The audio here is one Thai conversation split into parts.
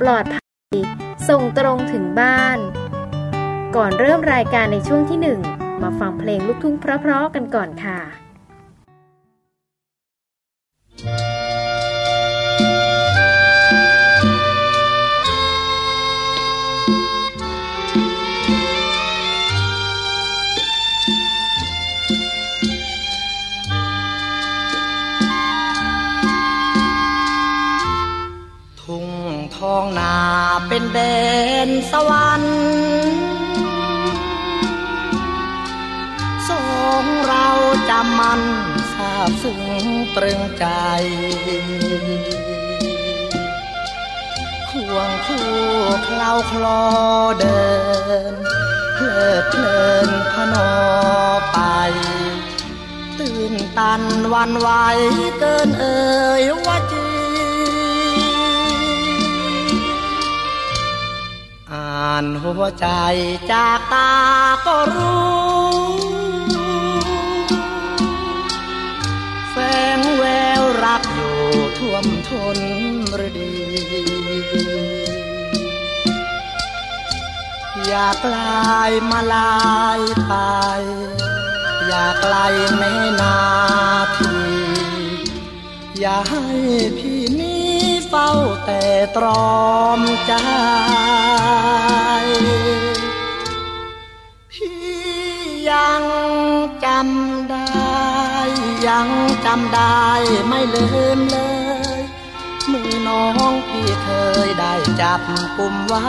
ปลอดภัย ส่งตรงถึงบ้าน ก่อนเริ่มรายการในช่วงที่หนึ่งมาฟังเพลงลูกทุ่งเพราะๆกันก่อนค่ะทุ่ แดนสวรรค์สองเราจำมันทราบซึ้งตรึงใจควงคู่เคล้าคลอเดิน เพลิดเพลินพนอไป ตื่นตันวันไหวเกินเอ่ยว่าจี อ่านหัวใจจากตาก็รู้แฝงแววรักอยู่ท่วมทนฤดี อยากลายมาลายไป อยากไกลแม่นาที อย่าให้พี่ เฝ้าแต่ตรอมใจ พี่ยังจำได้ ยังจำได้ไม่ลืมเลย มือน้องพี่เคยได้จับกุมไว้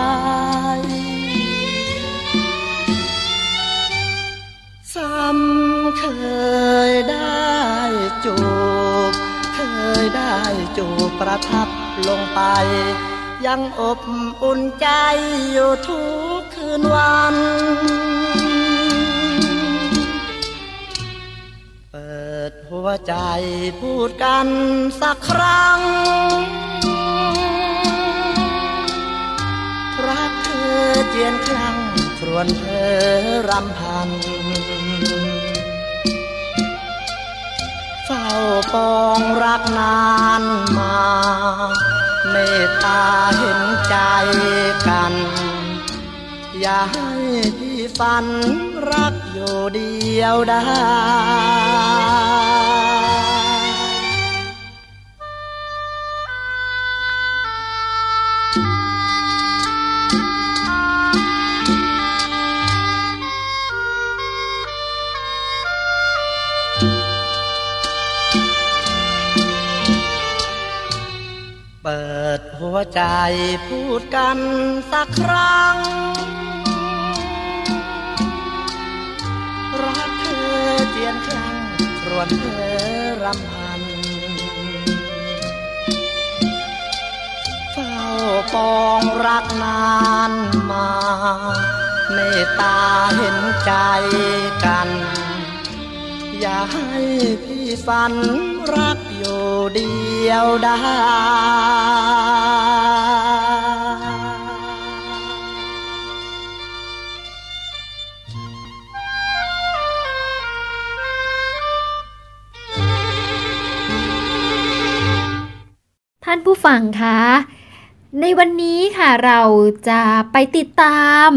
ซ้ำเคยได้จูบ เคยได้จูบประทับ ลงไป ยังอบอุ่นใจอยู่ทุกคืนวัน เปิดหัวใจพูดกันสักครั้ง รักเธอเจียนคลั่งครวนเธอรำพันเฝ้าปองรักนานมา เมตตาเห็นใจกัน อย่าให้พี่ฝันรักอยู่เดียวได้ ดหัวใจพูดกันสักครั้ง รักเธอเจียนครั้งครวนเธอรำพัน เฝ้าปองรักนานมาเมตตาเห็นใจกัน อย่าให้ สันรักอยู่เดียวดาท่านผู้ฟังคะ ในวันนี้ค่ะเราจะไปติดตาม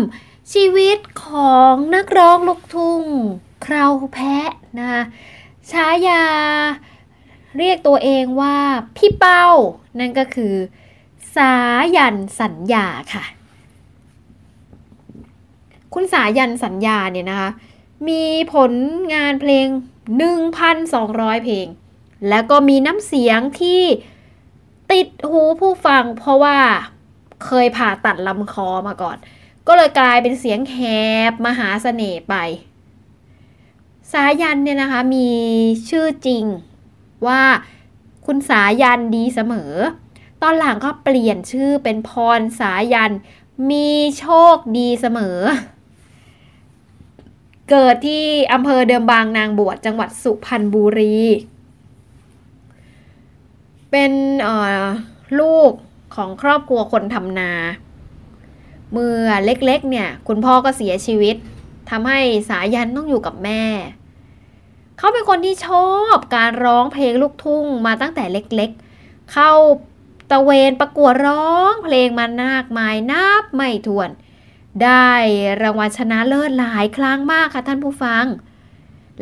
ชีวิตของนักร้องลูกทุ่งคราวแพะนะ ฉายา เรียกตัวเองว่าพี่เป้า นั่นก็คือ สายันสัญญาค่ะ คุณสายันสัญญาเนี่ยนะคะ มีผลงานเพลง 1,200 เพลง แล้วก็มีน้ำเสียงที่ติดหูผู้ฟังเพราะว่าเคยผ่าตัดลำคอมาก่อน ก็เลยกลายเป็นเสียงแหบมหาเสน่ห์ไป สายันเนี่ยนะคะมีชื่อจริงว่าคุณสายันดีเสมอ ตอนหลังก็เปลี่ยนชื่อเป็นพรสายันมีโชคดีเสมอ เกิดที่อำเภอเดิมบางนางบวชจังหวัดสุพรรณบุรี เป็นลูกของครอบครัวคนทำนา เมื่อเล็กๆเนี่ย คุณพ่อก็เสียชีวิตทำให้สายันต้องอยู่กับแม่ เขาเป็นคนที่ชอบการร้องเพลงลูกทุ่งมาตั้งแต่เล็กๆ เข้าตะเวนประกวดร้องเพลงมานากมายนับไม่ถ้วน ได้รางวัลชนะเลิศหลายครั้งมากค่ะท่านผู้ฟัง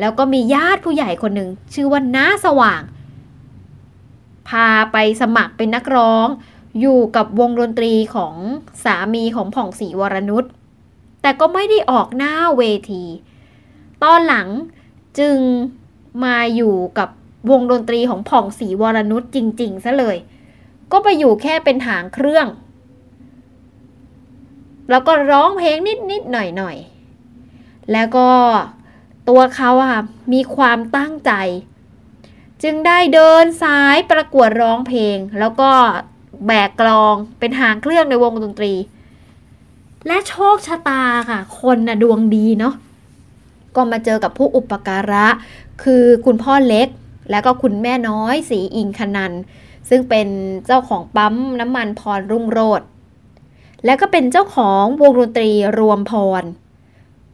แล้วก็มีญาติผู้ใหญ่คนหนึ่งชื่อว่าน้าสว่าง พาไปสมัครเป็นนักร้องอยู่กับวงดนตรีของสามีของผ่องศรีวรนุชแต่ก็ไม่ได้ออกหน้าเวที ตอนหลัง จึงมาอยู่กับวงดนตรีของผ่องศรีวรนุชจริง ๆ ซะเลย ก็ไปอยู่แค่เป็นหางเครื่อง แล้วก็ร้องเพลงนิด ๆ หน่อย ๆ แล้วก็ตัวเขาอะมีความตั้งใจ จึงได้เดินสายประกวดร้องเพลง แล้วก็แบกกลองเป็นหางเครื่องในวงดนตรี และโชคชะตาค่ะ คนน่ะดวงดีเนาะ ก็มาเจอกับผู้อุปการะ คือคุณพ่อเล็ก แล้วก็คุณแม่น้อยสีอิงคนัน ซึ่งเป็นเจ้าของปั๊มน้ำมันพรรุ่งโรดและก็เป็นเจ้าของวงดนตรีรวมพร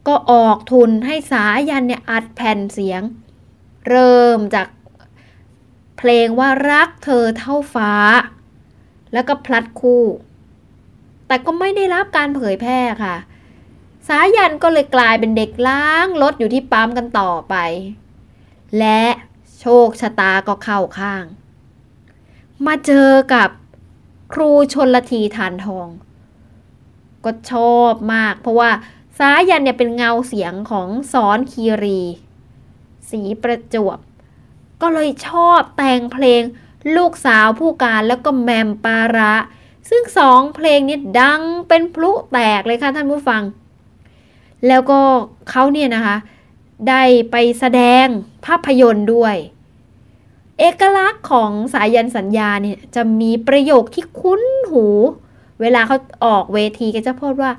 ก็ออกทุนให้สายันเนี่ยอัดแผ่นเสียง เริ่มจากเพลงว่ารักเธอเท่าฟ้า แล้วก็พลัดคู่ แต่ก็ไม่ได้รับการเผยแพร่ค่ะ สายันก็เลยกลายเป็นเด็กล้างรถอยู่ที่ปั๊มกันต่อไป และโชคชะตาก็เข้าข้าง มาเจอกับครูชนละทีทานทอง ก็ชอบมาก เพราะว่าสายันเนี่ยเป็นเงาเสียงของสอนคีรี สีประจวบ ก็เลยชอบแต่งเพลงลูกสาวผู้การแล้วก็แมมปาระ ซึ่งสองเพลงนี้ดังเป็นพลุแตกเลยค่ะท่านผู้ฟัง แล้วก็เขาเนี่ยนะคะ ได้ไปแสดงภาพยนตร์ด้วย เอกลักษณ์ของสายันสัญญาเนี่ยจะมีประโยคที่คุ้นหู เวลาเขาออกเวทีก็จะพูดว่า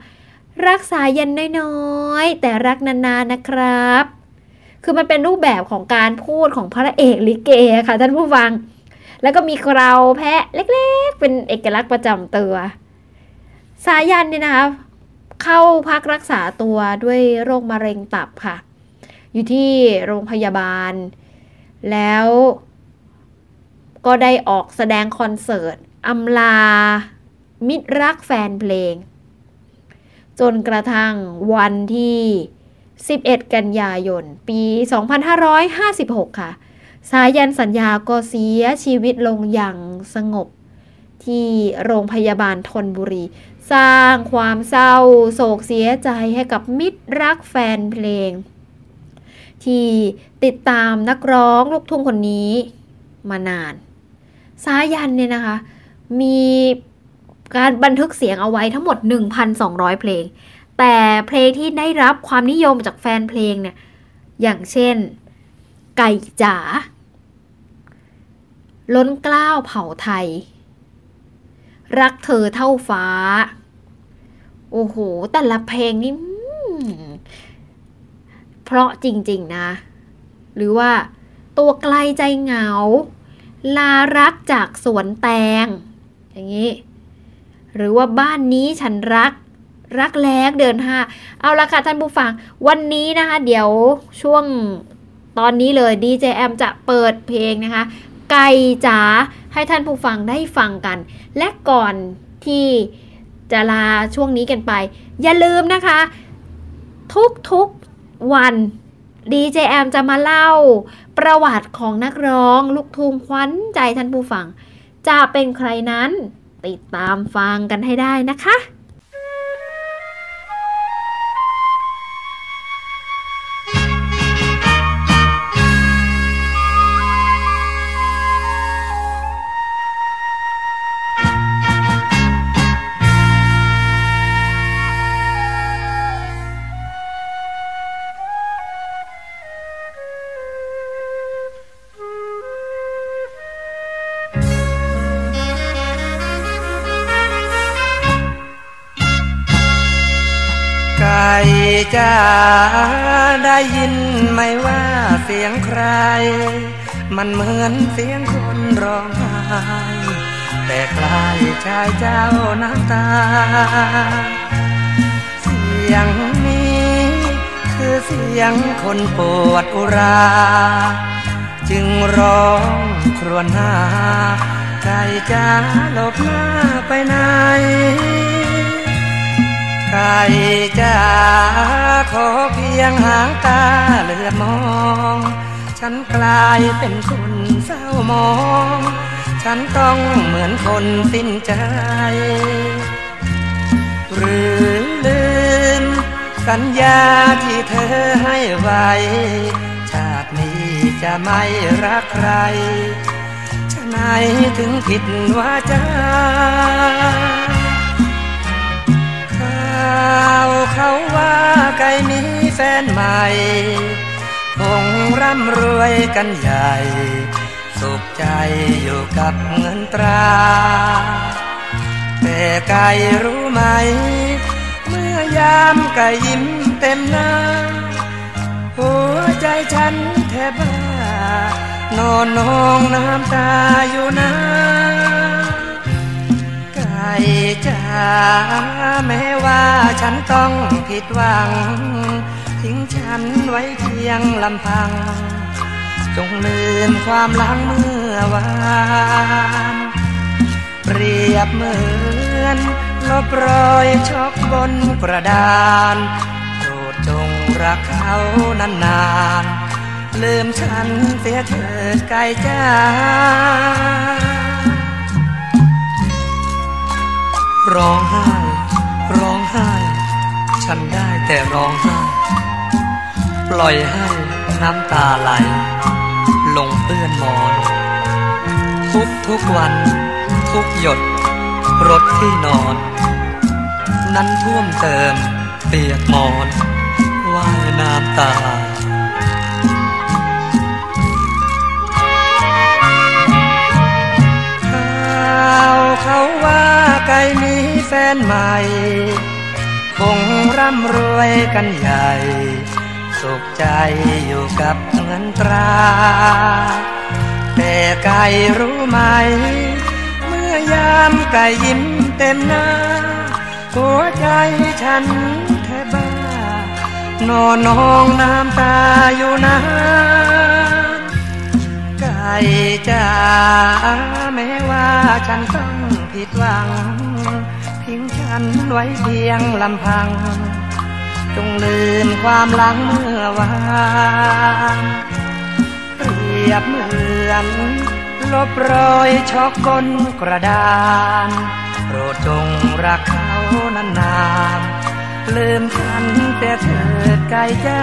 รักสายันน้อยๆ แต่รักนานๆนะครับ คือมันเป็นรูปแบบของการพูดของพระเอกลิเกค่ะท่านผู้ฟัง แล้วก็มีเกราแพะเล็กๆ เป็นเอกลักษณ์ประจำตัว สายันเนี่ยนะคะ เข้าพักรักษาตัวด้วยโรคมะเร็งตับค่ะ อยู่ที่โรงพยาบาล แล้วก็ได้ออกแสดงคอนเสิร์ตอำลา มิตรรักแฟนเพลง จนกระทั่งวันที่ 11 กันยายน ปี 2556 ค่ะ สายันสัญญาก็เสียชีวิตลงอย่างสงบที่โรงพยาบาลทนบุรี สร้างความเศร้าโศกเสียใจให้กับมิตรรักแฟนเพลง ที่ติดตามนักร้องลูกทุ่งคนนี้มานาน สายันเนี่ยนะคะ มีการบันทึกเสียงเอาไว้ทั้งหมด 1,200 เพลง แต่เพลงที่ได้รับความนิยมจากแฟนเพลงเนี่ย อย่างเช่น ไก่จ๋าล้นกล้าวเผ่าไทย รักเธอเท่าฟ้า โอ้โห แต่ละเพลงนี่เพราะจริง ๆ นะ หรือว่าตัวไกลใจเหงา ลารักจากสวนแตง อย่างนี้ หรือว่าบ้านนี้ฉันรักรักแลกเดินห้าเอาละค่ะท่านผู้ฟัง วันนี้นะคะ เดี๋ยวช่วงตอนนี้เลยดีเจแอมจะเปิดเพลงนะคะ ไก่จ๋า ให้ท่านผู้ฟังได้ฟังกัน และก่อนที่จะลาช่วงนี้กันไป อย่าลืมนะคะ ทุกๆวันดีเจแอมจะมาเล่า ประวัติของนักร้อง ลูกทุ่งขวัญใจท่านผู้ฟัง จะเป็นใครนั้น ติดตามฟังกันให้ได้นะคะ จ้าได้ยินไหมว่าเสียงใคร มันเหมือนเสียงคนร้องไห้แต่คล้ายชายเจ้าน้ำตา เสียงนี้คือเสียงคนปวดอุรา จึงร้องครวญหาไก่จ้าหลบหน้าไปไหน ไก่จ้าขอเพียงหางตาเหลือมอง ฉันกลายเป็นคนเศร้ามอง ฉันต้องเหมือนคนสิ้นใจ หรือลืม สัญญาที่เธอให้ไว้ชาตินี้จะไม่รักใครฉะไหนถึงผิดว่าจาาวเขาว่าไก่มีแฟนใหม่ คงร่ำรวยกันใหญ่ สุขใจอยู่กับเงินตรา แต่ไก่รู้ไหม เมื่อยามไก่ยิ้มเต็มหน้า หัวใจฉันแทบบ้านอนนองน้ำตาอยู่นะ จ๋าแม้ว่าฉันต้องผิดหวัง ทิ้งฉันไว้เพียงลำพัง จงลืมความหลังเมื่อวานเปรียบเหมือนลบรอยช็อกบนกระดานโปรดจงรักเขานานๆลืมฉันเสียเถิดไก่จ้า ร้องไห้ ร้องไห้ ฉันได้แต่ร้องไห้ ปล่อยให้น้ำตาไหล ลงเปื้อนมอน ทุกทุกวัน ทุกหยด รถที่นอน นั้นท่วมเติม เปียกมอนว่ายน้ำตาข่าเขาว่า ไก่มีแฟนใหม่ คงร่ำรวยกันใหญ่ สุขใจอยู่กับเงินตรา แต่ไก่รู้ไหม เมื่อยามไก่ยิ้มเต็มหน้า หัวใจฉันแทบบ้านอนนองน้ำตาอยู่นานไก่จ๋าแม้ว่าฉันต้อง ผิดหวัง ทิ้งฉันไว้เพียงลำพัง จงลืมความหลังเมื่อวานเปรียบเหมือนลบรอยช็อกบนกระดานโปรดจงรักเขานานๆลืมฉันแต่เถิดไก่จ้า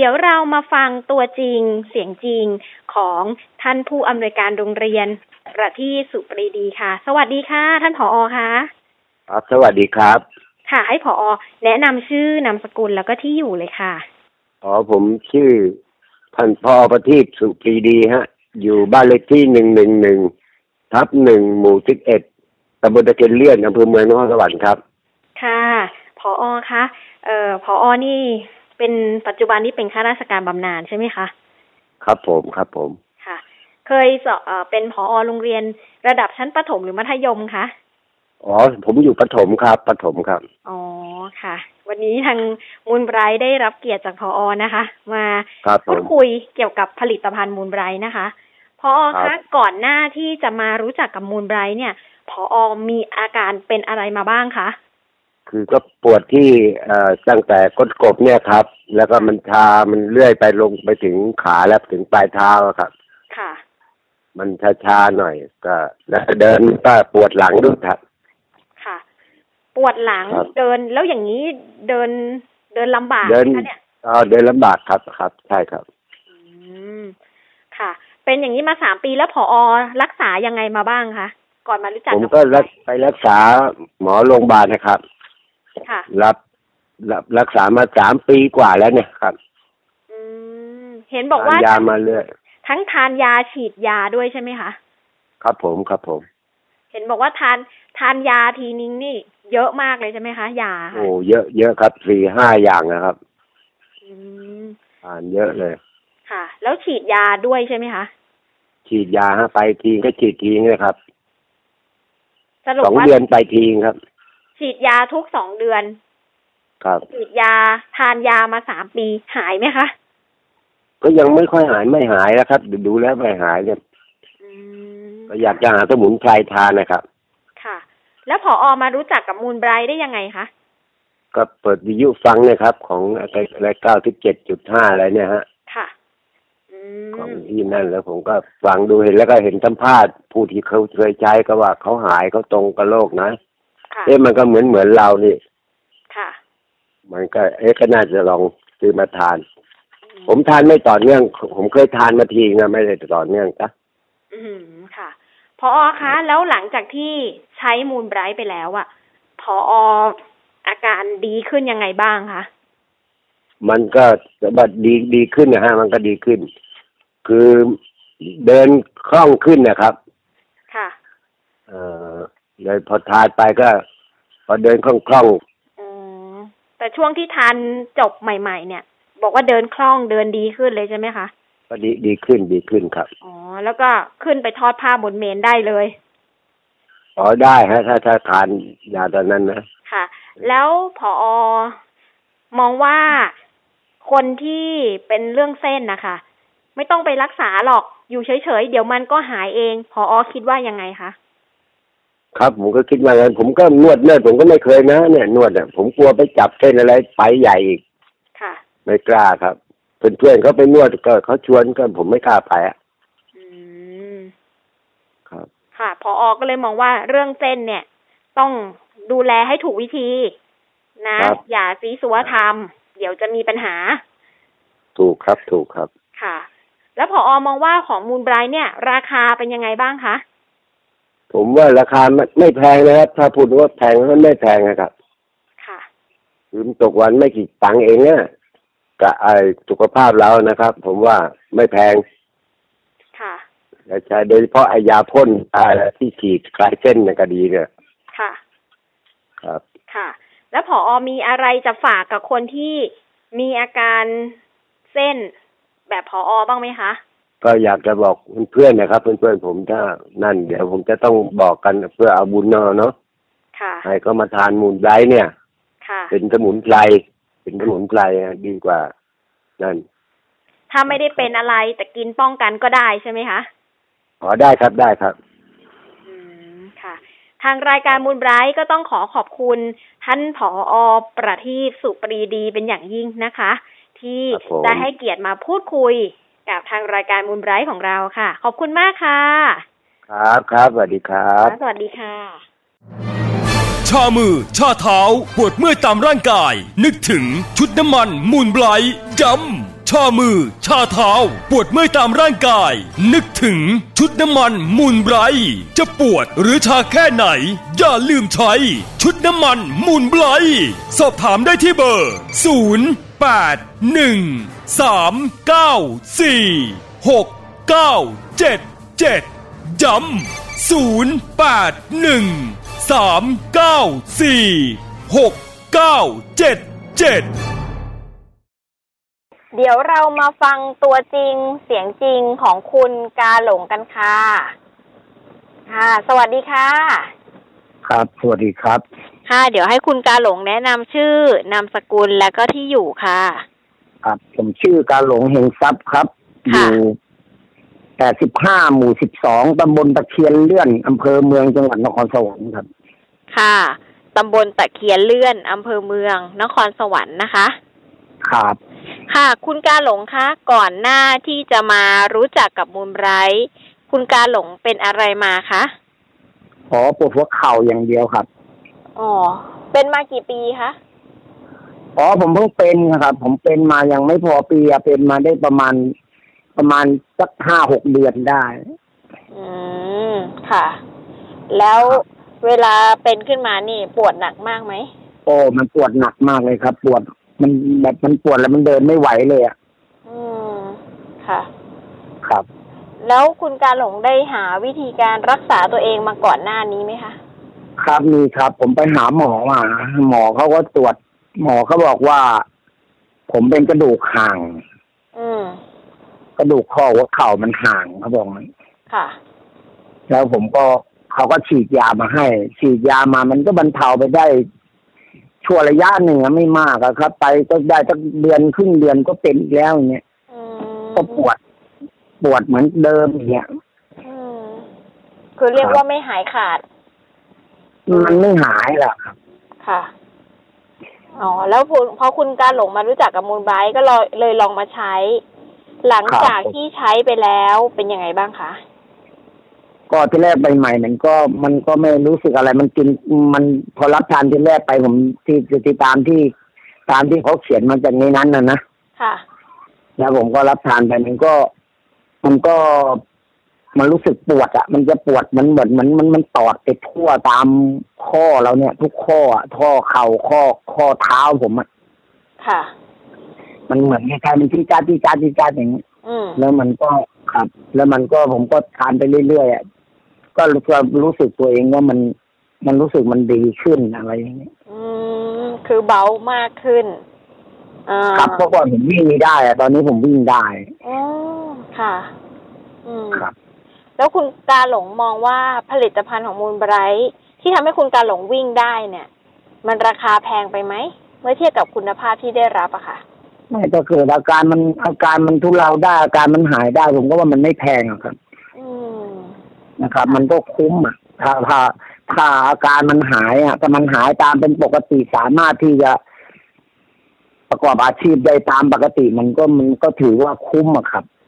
ดี๋ยวเรามาฟังตัวจริงเสียงจริงของท่านผู้อำนวยการโรงเรียนประทีปสุปรีดีค่ะ สวัสดีค่ะ ท่านผออคะครับสวัสดีครับ ค่ะให้ผออแนะนำชื่อนามสกุลแล้วก็ที่อยู่เลยค่ะอ๋อผมชื่อท่านพ่อประทีปสุปรีดีฮะ อยู่บ้านเลขที่หนึ่งหนึ่งหนึ่งทับหนึ่งหมู่สิบเอ็ดตำบลตะเกียนเลี่ยนอำเภอเมืองนครสวรรค์ครับ ค่ะผออคะเอ่อผออนี่ เป็นปัจจุบันนี้เป็นข้าราชการบำนาญใช่ไหมคะครับผมครับผมค่ะ เคยสอบเอ่อเป็นผอโรงเรียนระดับชั้นประถมหรือมัธยมคะอ๋อผมอยู่ปฐมครับปฐมครับอ๋อค่ะ วันนี้ทางมูลไบรท์ได้รับเกียรติจากพออนะคะ มาครับผพูดมคุยเกี่ยวกับผลิตภัณฑ์มูลไบรท์นะคะพอครัคะบก่อนหน้าที่จะมารู้จักกับมูลไบรท์เนี่ยพอมีอาการเป็นอะไรมาบ้างคะ คือก็ปวดที่เอ่อตั้งแต่ก้นกบเนี่ยครับ แล้วก็มันชา มันเลื่อยไปลงไปถึงขาแล้วถึงปลายเท้าอะครับ ค่ะ มันชาๆหน่อยก็ แล้วเดินก็ปวดหลังด้วยครับ ค่ะ ปวดหลังครับ เดินแล้วอย่างนี้เดินเดินลำบากเดินไหมคะเนี่ยอ๋อเดินลำบากครับครับ ใช่ครับ อืมค่ะ เป็นอย่างนี้มาสามปีแล้วพอรักษายังไงมาบ้างคะก่อนมารู้จักผมกับก็รักไปรักษาหมอโรงพยาบาลนะครับค่ะ รับรับรักษามาสามปีกว่าแล้วเนี่ยครับ อืมเห็นบอกว่าทานยามาเรื่อยทั้งทานยาฉีดยาด้วยใช่ไหมคะครับผมครับผม เห็นบอกว่าทานทานยาทีนึงนี่ เยอะมากเลยใช่ไหมคะยาค่ะโอ้เยอะเยอะครับสี่ห้าอย่างนะครับอืมทานเยอะเลยค่ะ แล้วฉีดยาด้วยใช่ไหมคะฉีดยาฮะไปทีก็ฉีดทีเลยครับสรุปสองว่าเดือนไปทีครับ ฉีดยาทุกสองเดือน ครับฉีดยาทานยามาสามปีหายไหมคะก็ยังไม่ค่อยหายไม่หายแล้วครับดูดูแล้วไม่หายเนี่ยอืมก็อยากจะหาสมุนไพรทานนะครับ ค่ะ แล้วพออมารู้จักกับมูลไบรท์ได้ยังไงคะก็เปิดวิทยุฟังเนะครับ ของอะไรเก้าสิบเจ็ดจุดห้าอะไรเนี่ยฮะ ค่ะอืของมที่นั่นแล้วผมก็ฟังดูเห็นแล้วก็เห็นสัมภาษณ์ผู้ที่เขาเคยใช้ก็ว่าเขาหายเขาตรงกับโรคนะ ค่ะ เอ๊ะมันก็เหมือนเหมือนเรานี่ ค่ะ มันก็ เอ๊ะก็น่าจะลองซื้อมาทาน ผมทานไม่ต่อเนื่อง ผมเคยทานมาทีนะไม่ได้ต่อเนื่องจ้ะอืมค่ะพออคะแล้วหลังจากที่ใช้มูลไบรท์ไปแล้วอะพอออาการดีขึ้นยังไงบ้างคะมันก็แบบดีดีขึ้นนะฮะ มันก็ดีขึ้น คือเดินคล่องขึ้นนะครับ ค่ะ เอ่อ เลยพอทานไปก็ พอเดินคล่องคล่องอืมแต่ช่วงที่ทานจบใหม่ ๆ เนี่ย บอกว่าเดินคล่องเดินดีขึ้นเลยใช่ไหมคะๆก็ดีดีขึ้นดีขึ้นครับอ๋อแล้วก็ขึ้นไปทอดผ้าบนเมนได้เลยอ๋อได้ฮะ ถ้าถ้าทานยาตอนนั้นนะค่ะ แล้วพออมองว่าคนที่เป็นเรื่องเส้นนะคะไม่ต้องไปรักษาหรอกอยู่เฉยๆ เดี๋ยวมันก็หายเอง พออคิดว่ายังไงคะ ครับผมก็คิดว่างั้นผมก็นวดเนื่อยผมก็ไม่เคยนะเนี่ยนวดอะผมกลัวไปจับเส้นอะไรไปใหญ่อีกค่ะ ไม่กล้าครับเพื่อนๆเขาไปนวดก็เขาชวนก็ผมไม่กล้าไปอะอืมครับ ค่ะพออก็เลยมองว่าเรื่องเส้นเนี่ย ต้องดูแลให้ถูกวิธี นะครับอย่าซีซัวทำเดี๋ยวจะมีปัญหา ถูกครับถูกครับ ค่ะ แล้วพออมองว่าของมูลไบรท์เนี่ย ราคาเป็นยังไงบ้างคะ ผมว่าราคาไม่ไม่แพงนะครับ ถ้าพูดว่าแพงมันไม่แพงนะครับค่ะ คือมันตกวันไม่กี่ตังค์เองเนี่ยกับไอสุขภาพเรานะครับ ผมว่าไม่แพงค่ะและใช้โดยเฉพาะไอยาพ่นอะไรที่ฉีดคลายเส้นเนยก็ดีเนี่ย ค่ะ ครับ ค่ะ แล้วผออมีอะไรจะฝากกับคนที่มีอาการเส้นแบบผออบ้างไหมคะ ก็อยากจะบอกเพื่อนๆนะครับเพื่อนๆผมถ้านั่น เดี๋ยวผมจะต้องบอกกันเพื่อเอาบุญเนาะเนาะค่ะให้ก็มาทานมูลไบรท์เนี่ย ค่ะเป็นสมุนไพรเป็นสมุนไพรอะดีกว่า นั่นถ้าไม่ได้เป็นอะไรแต่กินป้องกันก็ได้ใช่ไหมคะอ๋อได้ครับได้ครับ อืมค่ะ ทางรายการมูลไบรท์ก็ต้องขอขอบคุณท่านผออประทีปสุปรีดีเป็นอย่างยิ่งนะคะ ที่ครับผม ได้ให้เกียรติมาพูดคุย กับทางรายการมูลไบรท์ของเราค่ะ ขอบคุณมากค่ะ ครับครับสวัสดีครับ สวัสดีค่ะ ชามือ ชาเท้า ปวดเมื่อยตามร่างกาย นึกถึงชุดน้ำมันมูลไบรท์ดำชามือ ชาเท้า ปวดเมื่อยตามร่างกาย นึกถึงชุดน้ำมันมูลไบรท์จะปวดหรือชาแค่ไหน อย่าลืมใช้ ชุดน้ำมันมูลไบรท์สอบถามได้ที่เบอร์ 0 8 1 3 9 4 6 9 7 7 ย้ำศูนย์แปดหนึ่งสามเก้าสี่หกเก้าเจ็ดเจ็ดเดี๋ยวเรามาฟังตัวจริงเสียงจริงของคุณกาหลงกันค่ะ ค่ะ สวัสดีค่ะ ครับ สวัสดีครับ ค่ะ เดี๋ยวให้คุณกาหลงแนะนำชื่อนามสกุลและก็ที่อยู่ค่ะ ครับ ผมชื่อการหลงเฮงทรัพย์ครับอค่ะยู่แปดสิบห้าหมู่สิบสองตำบลตะเคียนเลื่อนอำเภอเมืองจังหวัดนครสวรรค์ครับ ค่ะตำบลตะเคียนเลื่อนอำเภอเมือง นครสวรรค์นะคะ ครับ ค่ะ คุณกาหลงคะก่อนหน้าที่จะมารู้จักกับมูลไบรท์คุณกาหลงเป็นอะไรมาคะขอปวดหัวเข่าอย่างเดียวครับ อ๋อ เป็นมากี่ปีคะ อ๋อผมเพิ่งเป็นครับ ผมเป็นมายังไม่พอปีอะเป็นมาได้ประมาณประมาณสักห้าหกเดือนได้ อืมค่ะ แล้วเวลาเป็นขึ้นมานี่ปวดหนักมากไหมโอ้มันปวดหนักมากเลยครับ ปวดมันแบบมันปวดแล้วมันเดินไม่ไหวเลยอะอืมค่ะ ครับ แล้วคุณกาหลงได้หาวิธีการรักษาตัวเองมาก่อนหน้านี้ไหมคะ ครับมีครับ ผมไปหาหมอมาหมอเขาก็ตรวจ หมอเขาบอกว่า ผมเป็นกระดูกห่างอืมกระดูกข้อหัวเข่ามันห่างเขาบอกงั้นค่ะ แล้วผมก็เขาก็ฉีดยามาให้ ฉีดยามามันก็บรรเทาไปได้ ชั่วระยะหนึ่งอะไม่มากอะครับ ไปก็ได้สักเดือนครึ่งเดือนก็เป็นอีกแล้วอย่างเงี้ยอืมก็ปวด ปวดเหมือนเดิมอย่างเงี้ยอืมคือเรียกว่าไม่หายขาด มันไม่หายหรอกครับ ค่ะ อ๋อแล้วพอพอคุณกาหลงมารู้จักกับมูลไบรท์ก็เลยเลยลองมาใช้ หลังจากครับที่ใช้ไปแล้วเป็นยังไงบ้างคะก็ที่แรกใหม่ๆมันก็มันก็ไม่รู้สึกอะไร มันกินมันพอรับทานที่แรกไปผมที่ที่ตามที่ตามที่เขาเขียนมาจากในนั้นน่ะนะค่ะ แล้วผมก็รับทานไปมันก็ มันก็ มันรู้สึกปวดอะ มันจะปวดมันเหมือนมันมันมันตอดไปทั่วตามข้อเราเนี่ย ทุกข้ออะข้อเข่าข้อข้อเท้าผมอะค่ะ มันเหมือนคล้ายๆมันที่จ้าที่จ้าที่จ้าอย่างนี้อืมแล้วมันก็ครับ แล้วมันก็ผมก็ทานไปเรื่อยๆอะก็รู้สึกรู้สึกตัวเองว่ามันมันรู้สึกมันดีขึ้นอะไรอย่างเงี้ยอืมคือเบามากขึ้นอ่าครับเพราะก่อนผมวิ่งไม่ได้อะตอนนี้ผมวิ่งได้อ๋อค่ะ อืมครับ แล้วคุณกาหลงมองว่าผลิตภัณฑ์ของมูลไบรท์ที่ทำให้คุณกาหลงวิ่งได้เนี่ย มันราคาแพงไปไหมเมื่อเทียบกับคุณภาพที่ได้รับอะค่ะไม่ถ้าเกิดอาการมันอาการมันทุเลาได้อาการมันหายได้ผมก็ว่ามันไม่แพงอะครับอืมนะครับ มันก็คุ้มอะถ้าถ้าถ้าอาการมันหายอะถ้ามันหายตามเป็นปกติสามารถที่จะประกอบอาชีพได้ตามปกติมันก็มันก็ถือว่าคุ้มอะครับอืมค่ะ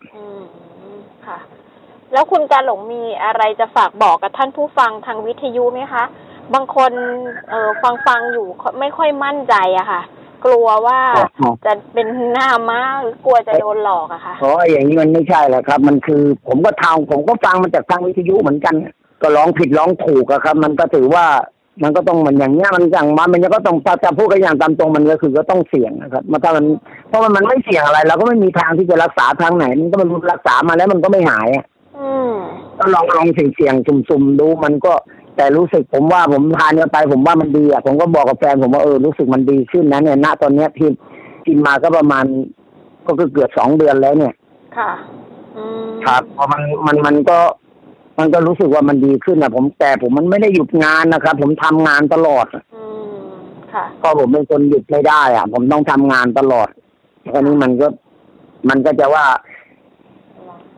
แล้วคุณกาหลงมีอะไรจะฝากบอกกับท่านผู้ฟังทางวิทยุไหมคะ บางคนเออฟังฟังอยู่ไม่ค่อยมั่นใจอะค่ะ กลัวว่าอ๋อจะเป็นหน้าม้าหรือกลัวจะโดนหลอกอะค่ะเพราะอย่างนี้มันไม่ใช่แหละครับ มันคือ ผมก็ทางผมก็ฟังมาจากทางวิทยุเหมือนกัน ก็ร้องผิดร้องถูกอะครับ มันก็ถือว่ามันก็ต้องมันอย่างเงี้ยมันอย่างมันมันก็ต้องถ้าจะพูดกันอย่างตามตรงมันก็คือก็ต้องเสี่ยงนะครับมันถ้ามันเพราะมันมันไม่เสี่ยงอะไรเราก็ไม่มีทางที่จะรักษาทางไหน มันก็มันรักษามาแล้วมันก็ไม่หายอะอืม ก็ลองลองเสี่ยงเสี่ยงๆสุ่มๆดูมันก็แต่รู้สึกผมว่าผมทานกันไป ผมว่ามันดีอะผมก็บอกกับแฟนผมว่าเออรู้สึกมันดีขึ้นนะเนี่ยณตอนเนี้ยที่กินมาก็ประมาณ ก็คือเกือบสองเดือนแล้วเนี่ย ค่ะอืมครับเพราะมันมันมันก็ มันก็รู้สึกว่ามันดีขึ้นนะผมแต่ผมมันไม่ได้หยุดงานนะครับ ผมทำงานตลอดอืมค่ะเพราะผมเป็นคนหยุดไม่ได้อะ ผมต้องทำงานตลอดตอนนี้มันก็ มันก็จะว่า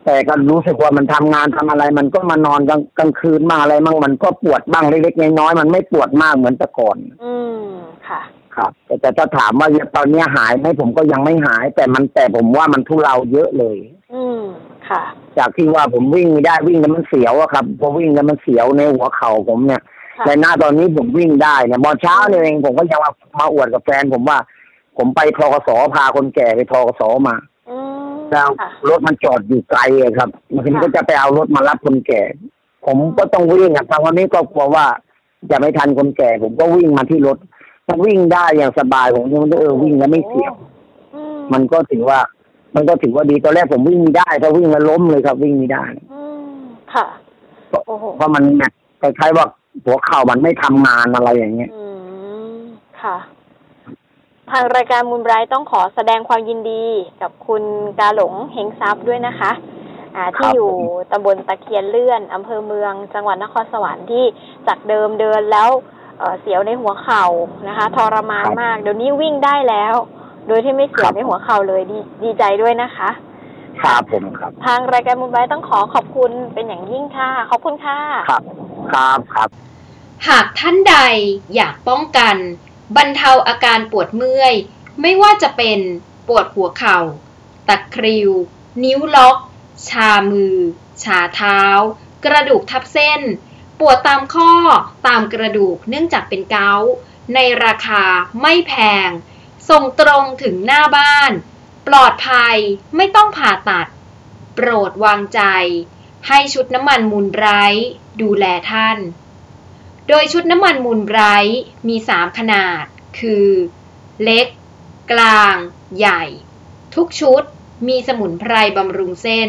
แต่ก็รู้สึกว่ามันทำงานทำอะไร มันก็มานอนกลางกลางคืนบ้างอะไรบ้างมันก็ปวดบ้างเล็กๆน้อยๆมันไม่ปวดมากเหมือนแต่ก่อน อืมค่ะ ครับ แต่แต่ถ้าถามว่าตอนเนี้ยหายไหมผมก็ยังไม่หาย แต่มันแต่ผมว่ามันทุเลาเยอะเลย อืมค่ะ จากที่ว่าผมวิ่งไม่ได้วิ่งแล้วมันเสียวอะครับพอวิ่งแล้วมันเสียวในหัวเข่าผมเนี่ยค่ะแต่หน้าตอนนี้ผมวิ่งได้เนี่ยตอนเช้าเนี่ยเองผมก็ยังมามาอวดกับแฟนผมว่า ผมไปทกสพาคนแก่ไปทกสมาอืม แล้วค่ะรถมันจอดอยู่ไกลอะครับมันค่ะก็จะไปเอารถมารับคนแก่ ผมก็ต้องวิ่งอะทางวันนี้ก็กลัวว่าจะไม่ทันคนแก่ ผมก็วิ่งมาที่รถมันวิ่งได้อย่างสบายผมยังเออวิ่งแล้วไม่เสียวอืมมันก็ถือว่า มันก็ถือว่าดีตอนแรกผมวิ่งไม่ได้ถ้าวิ่งแล้วล้มเลยครับวิ่งไม่ได้อืมค่ะโอ้โหเพราะมันเนี่ยคล้ายๆว่าหัวเข่ามันไม่ทำงานอะไรอย่างเงี้ยอืมค่ะ ทางรายการมูลไบรท์ต้องขอแสดงความยินดีกับคุณกาหลงเฮงซับด้วยนะคะอ่าที่อยู่ตำบลตะเคียนเลื่อนอำเภอเมือง จังหวัดนครสวรรค์ที่จากเดิมเดินแล้วเอ่อเสียวในหัวเข่านะคะทรมานมาก เดี๋ยวนี้วิ่งได้แล้ว โดยที่ไม่เสียวในหัวเข่าเลยดีดีใจด้วยนะคะครับผมครับ ทางรายการมูลไบรท์ต้องขอขอบคุณเป็นอย่างยิ่งค่ะ ขอบคุณค่ะ ครับ ครับครับ หากท่านใดอยากป้องกัน บรรเทาอาการปวดเมื่อย ไม่ว่าจะเป็นปวดหัวเข่า ตะคริว นิ้วล็อก ชามือ ชาเท้า กระดูกทับเส้น ปวดตามข้อตามกระดูกเนื่องจากเป็นเกาต์ในราคาไม่แพง ส่งตรงถึงหน้าบ้าน ปลอดภัยไม่ต้องผ่าตัด โปรดวางใจ ให้ชุดน้ำมันมูลไบรท์ดูแลท่าน โดยชุดน้ำมันมูลไบรท์มี 3 ขนาด คือ เล็ก กลาง ใหญ่ ทุกชุดมีสมุนไพรบำรุงเส้น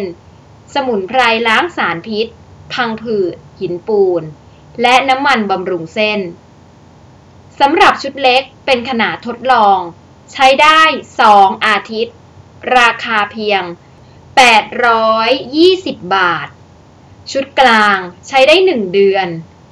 สมุนไพรล้างสารพิษ พังผืด หินปูน และน้ำมันบำรุงเส้น สำหรับชุดเล็กเป็นขนาดทดลอง ใช้ได้ 2 อาทิตย์ ราคาเพียง 820 บาท ชุดกลางใช้ได้ 1 เดือน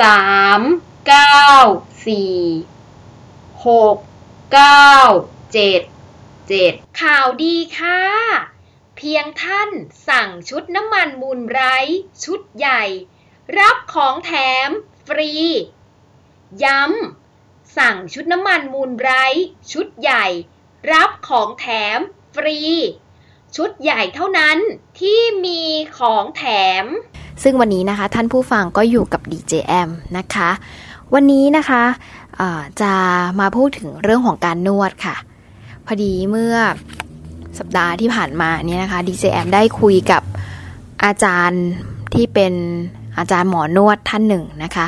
3 9 4 6 9 7 7ข่าวดีค่ะ เพียงท่านสั่งชุดน้ำมันมูลไรท์ชุดใหญ่ รับของแถมฟรี ย้ำสั่งชุดน้ำมันมูลไรท์ชุดใหญ่ รับของแถมฟรี ชุดใหญ่เท่านั้นที่มีของแถม ซึ่งวันนี้นะคะท่านผู้ฟังก็อยู่กับ DJM นะคะ วันนี้นะคะจะมาพูดถึงเรื่องของการนวดค่ะ พอดีเมื่อสัปดาห์ที่ผ่านมาเนี่ยนะคะ DJM ได้คุยกับอาจารย์ที่เป็นอาจารย์หมอนวดท่านหนึ่งนะคะ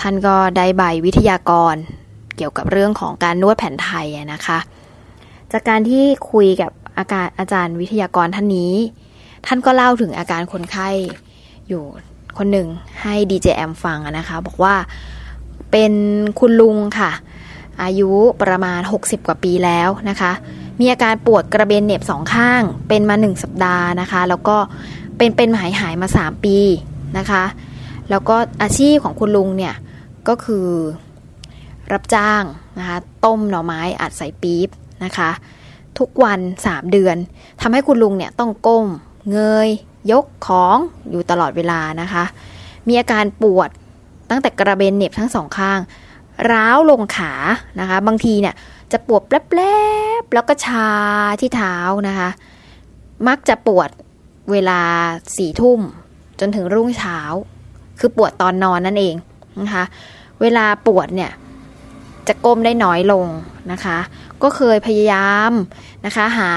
ท่านก็ได้ใบวิทยากรเกี่ยวกับเรื่องของการนวดแผนไทยนะคะ จากการที่คุยกับ อาการอาจารย์วิทยากรท่านนี้ ท่านก็เล่าถึงอาการคนไข้อยู่คนหนึ่งให้ DJM ฟังนะคะ บอกว่าเป็นคุณลุงค่ะ อายุประมาณ 60 กว่าปีแล้วนะคะ มีอาการปวดกระเบนเหน็บสองข้าง เป็นมา 1 สัปดาห์นะคะ แล้วก็เป็นเป็นหายหายมา 3 ปีนะคะ แล้วก็อาชีพของคุณลุงเนี่ยก็คือรับจ้างนะคะ ต้มหน่อไม้อัดใส่ปี๊บนะคะ ทุกวัน 3 เดือนทำให้คุณลุงเนี่ยต้องก้ม เงย ยกของอยู่ตลอดเวลานะคะ มีอาการปวดตั้งแต่กระเบนเหน็บทั้งสองข้าง ร้าวลงขานะคะ บางทีเนี่ยจะปวดแป๊บๆแล้วก็ชาที่เท้านะคะ มักจะปวดเวลาสี่ทุ่มจนถึงรุ่งเช้า คือปวดตอนนอนนั่นเองนะคะ เวลาปวดเนี่ยจะก้มได้น้อยลงนะคะ ก็เคยพยายามนะคะหา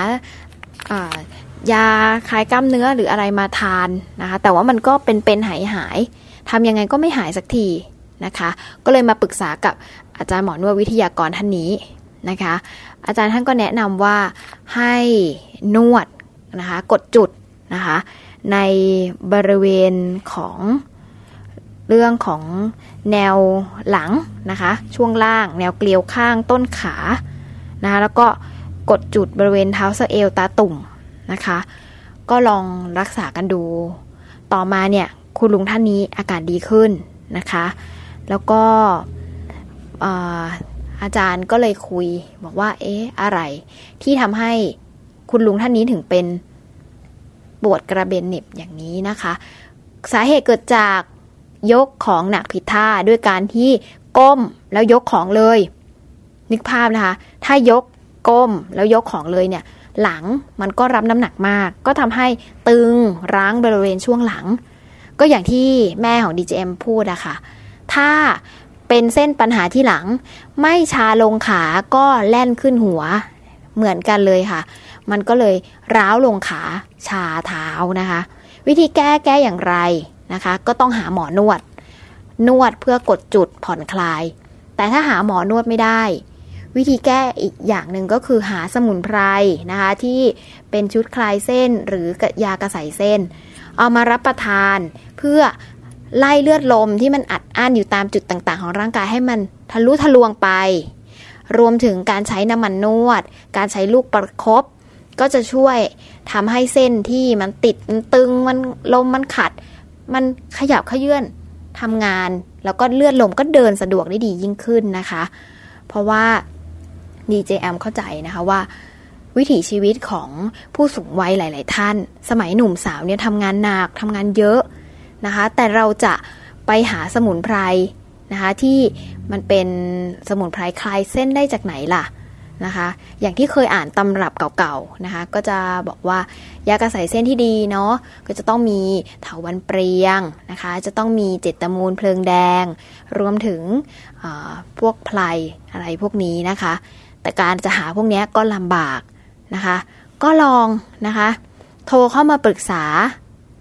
ายาคลายกล้ามเนื้อหรืออะไรมาทานนะคะ แต่ว่ามันก็เป็นเป็นหายหายทำยังไงก็ไม่หายสักทีนะคะ ก็เลยมาปรึกษากับอาจารย์หมอนวดวิทยากรท่านนี้นะคะ อาจารย์ท่านก็แนะนำว่าให้นวดนะคะกดจุดนะคะในบริเวณของเรื่องของแนวหลังนะคะ ช่วงล่าง แนวเกลียวข้างต้นขา นะคะแล้วก็กดจุดบริเวณเท้าสะเอวตาตุ่มนะคะ ก็ลองรักษากันดู ต่อมาเนี่ยคุณลุงท่านนี้อาการดีขึ้นนะคะ แล้วก็อาจารย์ก็เลยคุยบอกว่า เอ๊ะอะไร ที่ทำให้คุณลุงท่านนี้ถึงเป็นปวดกระเบนเน็บอย่างนี้นะคะ สาเหตุเกิดจากยกของหนักผิดท่าด้วยการที่ก้มแล้วยกของเลย นึกภาพนะคะ ถ้ายกก้มแล้วยกของเลยเนี่ย หลังมันก็รับน้ำหนักมาก ก็ทำให้ตึงร้างบริเวณช่วงหลัง ก็อย่างที่แม่ของ DJM พูดอะคะ่ะ ถ้าเป็นเส้นปัญหาที่หลัง ไม่ชาลงขาก็แล่นขึ้นหัวเหมือนกันเลยค่ะ มันก็เลยร้าวลงขาชาเท้านะคะ วิธีแก้แก้อย่างไรนะคะ ก็ต้องหาหมอนวด นวดเพื่อกดจุดผ่อนคลาย แต่ถ้าหาหมอนวดไม่ได้ วิธีแก้อีกอย่างหนึ่งก็คือหาสมุนไพรนะคะที่เป็นชุดคลายเส้นหรือยากระใสเส้น เอามารับประทานเพื่อไล่เลือดลมที่มันอัดอั้นอยู่ตามจุดต่างๆ ของร่างกายให้มันทะลุทะลวงไป รวมถึงการใช้น้ำมันนวด การใช้ลูกประครบก็จะช่วยทำให้เส้นที่มันติดมันตึงมันลมมันขัด มันขยับขยื่นทำงาน แล้วก็เลือดลมก็เดินสะดวกได้ดียิ่งขึ้นนะคะ เพราะว่า DJM เข้าใจนะคะว่า วิถีชีวิตของผู้สูงวัยหลาย ๆ ท่าน สมัยหนุ่มสาวเนี่ยทำงานหนักทำงานเยอะนะคะ แต่เราจะไปหาสมุนไพรนะคะที่มันเป็นสมุนไพรคลายเส้นได้จากไหนล่ะนะคะ อย่างที่เคยอ่านตำรับเก่าๆนะคะ ก็จะบอกว่ายากระใสเส้นที่ดีเนาะก็จะต้องมีเถาวันเปรียงนะคะ จะต้องมีเจตมูลเพลิงแดง รวมถึงพวกไพรอะไรพวกนี้นะคะ แต่การจะหาพวกนี้ก็ลำบากนะคะ ก็ลองนะคะ โทรเข้ามาปรึกษา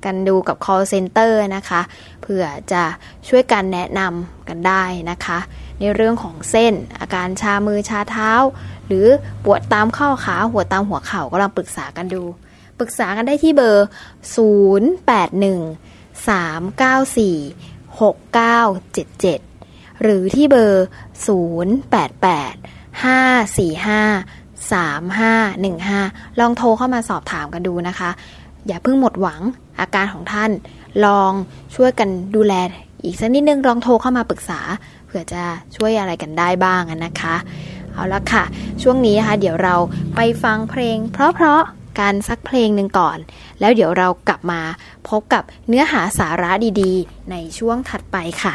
กันดูกับ call center นะคะเผื่อจะช่วยกันแนะนำกันได้นะคะ ในเรื่องของเส้นอาการชามือชาเท้า หรือปวดตามข้อขาหัวตามหัวเข่าก็ลองปรึกษากันดู ปรึกษากันได้ที่เบอร์ 081 394 6977 หรือที่เบอร์ 088 545 3515 ลองโทรเข้ามาสอบถามกันดูนะคะ อย่าเพิ่งหมดหวังอาการของท่าน ลองช่วยกันดูแลอีกสักนิดนึงลองโทรเข้ามาปรึกษา เผื่อจะช่วยอะไรกันได้บ้างนะคะ เอาละค่ะ ช่วงนี้นะคะเดี๋ยวเราไปฟังเพลง เพราะๆการสักเพลงหนึ่งก่อน แล้วเดี๋ยวเรากลับมาพบกับเนื้อหาสาระดีๆ ในช่วงถัดไปค่ะ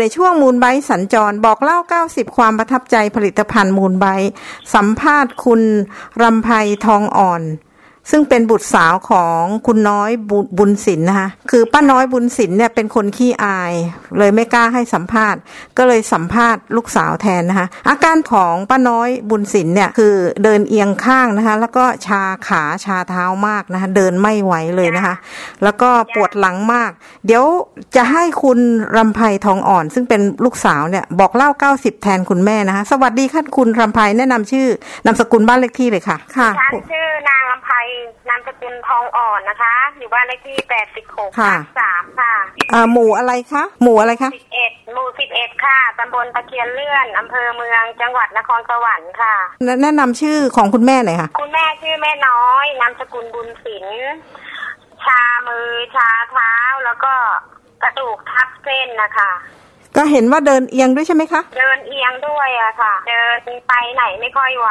ในช่วงมูลไบสัญจรบอกเล่า 90 ความประทับใจผลิตภัณฑ์มูลไบสัมภาษณ์คุณรำไพทองอ่อน ซึ่งเป็นบุตรสาวของคุณน้อยบุบุญศิล์นะคะ คือป้าน้อยบุญศิลป์เนี่ยเป็นคนขี้อาย เลยไม่กล้าให้สัมภาษณ์ ก็เลยสัมภาษณ์ลูกสาวแทนนะคะ อาการของป้าน้อยบุญศิลป์เนี่ยคือเดินเอียงข้างนะคะ แล้วก็ชาขาชาเท้ามากนะคะ เดินไม่ไหวเลยนะคะ แล้วก็ปวดหลังมาก เดี๋ยวจะให้คุณรำไพทองอ่อน ซึ่งเป็นลูกสาวเนี่ยบอกเล่า 90 แทนคุณแม่นะคะ สวัสดีค่ะคุณรำไพแนะนำชื่อนามสกุลบ้านเลขที่เลยค่ะ ค่ะชื่อนาง ลำไพนามสกุลทองอ่อนนะคะ อยู่บ้านเลขที่86ค่ะ สามค่ะอ่าหมู่อะไรคะหมู่อะไรคะ11หมู่11ค่ะตำบลตะเคียนเลื่อนอำเภอเมืองจังหวัดนครสวรรค์ค่ะ แนะแนะนำชื่อของคุณแม่หน่อยค่ะ คุณแม่ชื่อแม่น้อยนามสกุลบุญศิลป์ชามือชาเท้าแล้วก็กระดูกทับเส้นนะคะ ก็เห็นว่าเดินเอียงด้วยใช่ไหมคะ เดินเอียงด้วยอะค่ะ เดินไปไหนไม่ค่อยไหว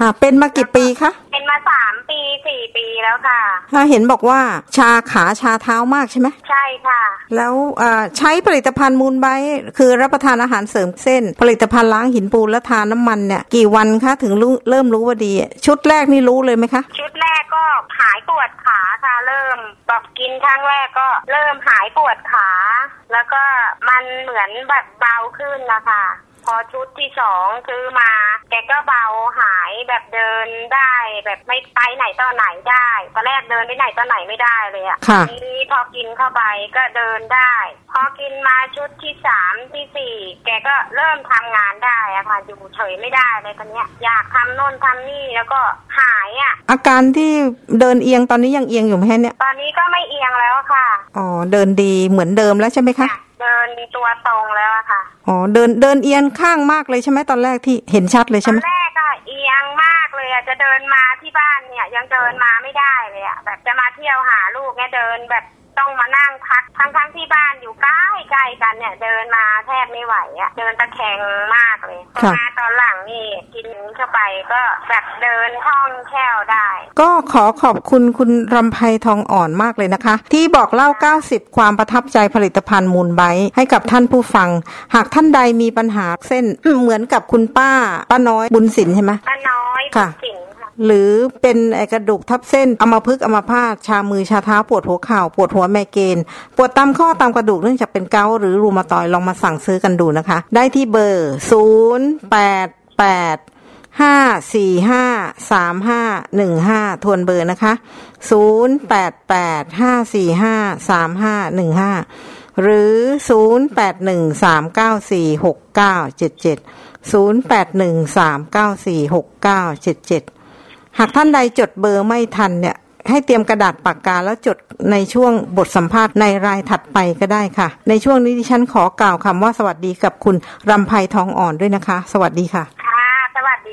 ค่ะเป็นมากี่ปีคะ เป็นมาสามปีสี่ปีแล้วค่ะถ้าเห็นบอกว่าชาขาชาเท้ามากใช่ไหมใช่ค่ะ แล้วเอ่อใช้ผลิตภัณฑ์มูลไบต์คือรับประทานอาหารเสริมเส้น ผลิตภัณฑ์ล้างหินปูนและทานน้ำมันเนี่ยกี่วันคะถึงรู้เริ่มรู้ว่าดี ชุดแรกนี่รู้เลยไหมคะ ชุดแรกก็หายปวดขาค่ะเริ่มแบบกินครั้งแรกก็เริ่มหายปวดขา แล้วก็มันเหมือนแบบเบาขึ้นนะคะ พอชุดที่สองซื้อมา แกก็เบาหายแบบเดินได้ แบบไม่ไปไหนต่อไหนได้ตอนแรกเดินไปไหนต่อไหนไม่ได้เลยอะค่ะทีนี้พอกินเข้าไปก็เดินได้ พอกินมาชุดที่สามที่สี่แกก็เริ่มทำงานได้อะค่ะอยู่เฉยไม่ได้เลยตอนเนี้ยอยากทำโน่นทำนี่แล้วก็หายอะอาการที่เดินเอียงตอนนี้ยังเอียงอยู่ไหมคะเนี่ย ตอนนี้ก็ไม่เอียงแล้วอะค่ะอ๋อเดินดีเหมือนเดิมแล้วใช่ไหมคะ เดินตัวตรงแล้วอะค่ะ อ๋อ เดินเดินเอียงข้างมากเลยใช่ไหมตอนแรกที่เห็นชัดเลยตใช่อไหมนแรกอะเอียงมากเลยอะจะเดินมาที่บ้านเนี่ย ยังเดินมาไม่ได้เลยอะแบบจะมาเที่ยวหาลูกเนี่ยเดินแบบต้องมานั่งพักทั้งทั้งๆที่บ้านอยู่ใกล้ใกล้ๆกันเนี่ย เดินมาแทบไม่ไหวอะเดินตะแคงมากเลยพอค่ะมาตอนหลังนี่กินเข้าไป ก็แบบเดินคล่องแคล่วได้ ก็ขอขอบคุณคุณรำไพทองอ่อนมากเลยนะคะ ที่บอกเล่า 90 ความประทับใจผลิตภัณฑ์มูลไบต์ให้กับท่านผู้ฟัง หากท่านใดมีปัญหาเส้นเหมือนกับคุณป้า ป้าน้อยบุญสินใช่ไหมป้าน้อยค่ะสิงค่ะหรือเป็นไอ้กระดูกทับเส้นอัมพฤกษ์อัมพาตชามือชาเท้าปวดหัวเข่าปวดหัวไมเกรนปวดตามข้อตามกระดูกเนื่องจากเป็นเกาต์หรือรูมาตอยด์ลองมาสั่งซื้อกันดูนะคะ ได้ที่เบอร์ 0 8 8 ห้าสี่ห้าสามห้าหนึ่งห้าทวนเบอร์นะคะศูนย์แปดแปดห้าสี่ห้าสามห้าหนึ่งห้าหรือศูนย์แปดหนึ่งสามเก้าสี่หกเก้าเจ็ดเจ็ดศูนย์แปดหนึ่งสามเก้าสี่หกเก้าเจ็ดเจ็ดหากท่านใดจดเบอร์ไม่ทันเนี่ยให้เตรียมกระดาษปากกาแล้วจดในช่วงบทสัมภาษณ์ในรายถัดไปก็ได้ค่ะ ในช่วงนี้ดิฉันขอกล่าวคำว่าสวัสดีกับคุณรำไพทองอ่อนด้วยนะคะ สวัสดีค่ะ